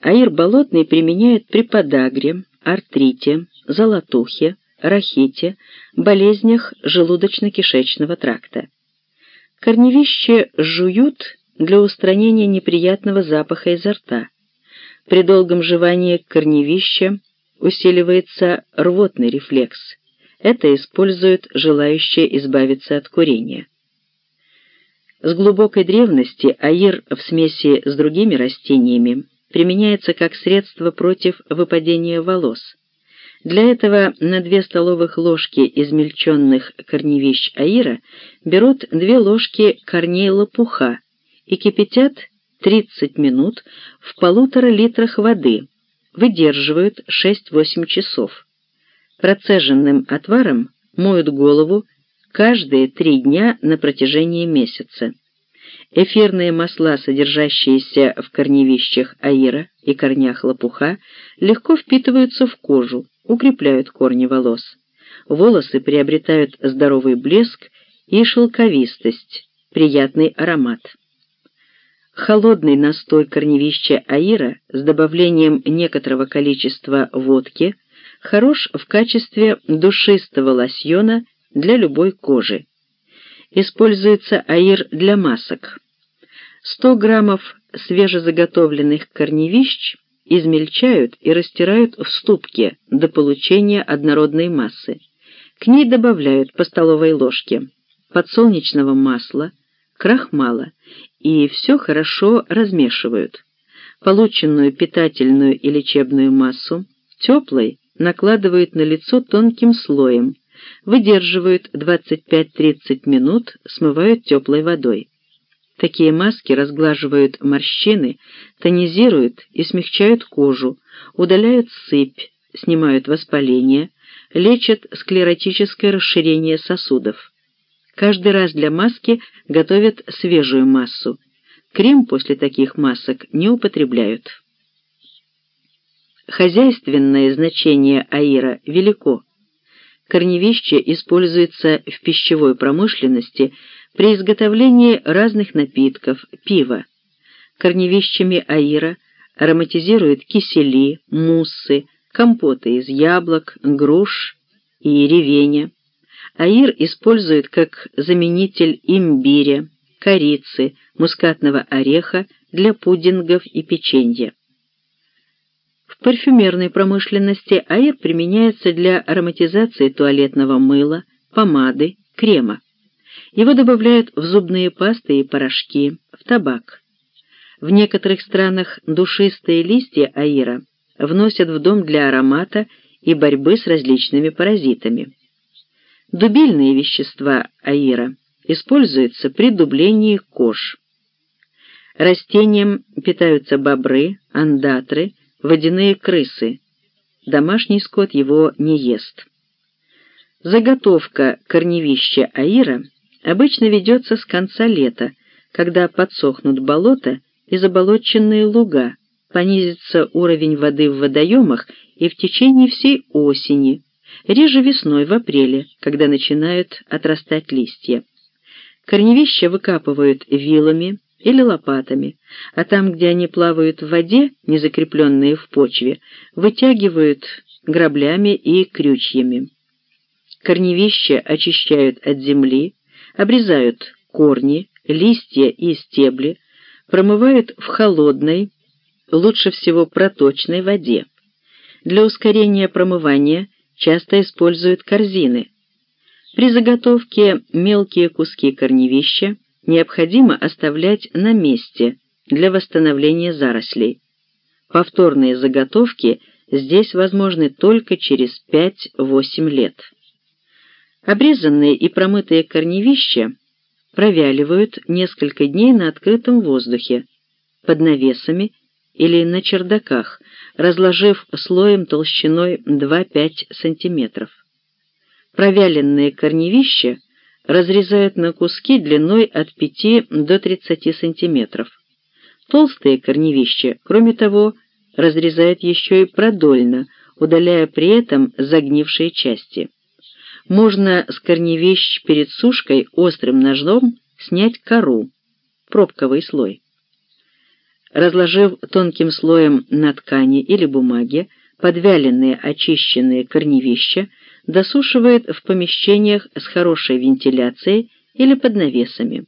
аир болотный применяют при подагре, артрите, золотухе, рахите, болезнях желудочно-кишечного тракта. Корневище жуют для устранения неприятного запаха изо рта. При долгом жевании корневища усиливается рвотный рефлекс. Это используют желающие избавиться от курения. С глубокой древности аир в смеси с другими растениями применяется как средство против выпадения волос. Для этого на 2 столовых ложки измельченных корневищ аира берут 2 ложки корней лопуха и кипятят 30 минут в полутора литрах воды, выдерживают 6-8 часов. Процеженным отваром моют голову каждые три дня на протяжении месяца. Эфирные масла, содержащиеся в корневищах аира и корнях лопуха, легко впитываются в кожу, укрепляют корни волос. Волосы приобретают здоровый блеск и шелковистость, приятный аромат. Холодный настой корневища аира с добавлением некоторого количества водки хорош в качестве душистого лосьона для любой кожи используется аир для масок. 100 граммов свежезаготовленных корневищ измельчают и растирают в ступке до получения однородной массы. К ней добавляют по столовой ложке подсолнечного масла, крахмала и все хорошо размешивают. Полученную питательную и лечебную массу теплой накладывают на лицо тонким слоем, выдерживают 25-30 минут, смывают теплой водой. Такие маски разглаживают морщины, тонизируют и смягчают кожу, удаляют сыпь, снимают воспаление, лечат склеротическое расширение сосудов. Каждый раз для маски готовят свежую массу. Крем после таких масок не употребляют. Хозяйственное значение аира велико. Корневище используется в пищевой промышленности при изготовлении разных напитков, пива. Корневищами аира ароматизируют кисели, муссы, компоты из яблок, груш и ревеня. Аир используют как заменитель имбиря, корицы, мускатного ореха для пудингов и печенья. В парфюмерной промышленности аир применяется для ароматизации туалетного мыла, помады, крема. Его добавляют в зубные пасты и порошки, в табак. В некоторых странах душистые листья аира вносят в дом для аромата и борьбы с различными паразитами. Дубильные вещества аира используются при дублении кож. Растением питаются бобры, андатры, водяные крысы. Домашний скот его не ест. Заготовка корневища аира обычно ведется с конца лета, когда подсохнут болота и заболоченные луга, понизится уровень воды в водоемах и в течение всей осени, реже весной в апреле, когда начинают отрастать листья. Корневища выкапывают вилами, или лопатами, а там, где они плавают в воде, не закрепленные в почве, вытягивают граблями и крючьями. Корневища очищают от земли, обрезают корни, листья и стебли, промывают в холодной, лучше всего проточной воде. Для ускорения промывания часто используют корзины. При заготовке мелкие куски корневища необходимо оставлять на месте для восстановления зарослей. Повторные заготовки здесь возможны только через 5-8 лет. Обрезанные и промытые корневища провяливают несколько дней на открытом воздухе, под навесами или на чердаках, разложив слоем толщиной 2-5 см. Провяленные корневища разрезают на куски длиной от 5 до 30 сантиметров. Толстые корневища, кроме того, разрезают еще и продольно, удаляя при этом загнившие части. Можно с корневищ перед сушкой острым ножом снять кору, пробковый слой. Разложив тонким слоем на ткани или бумаге подвяленные очищенные корневища, досушивает в помещениях с хорошей вентиляцией или под навесами.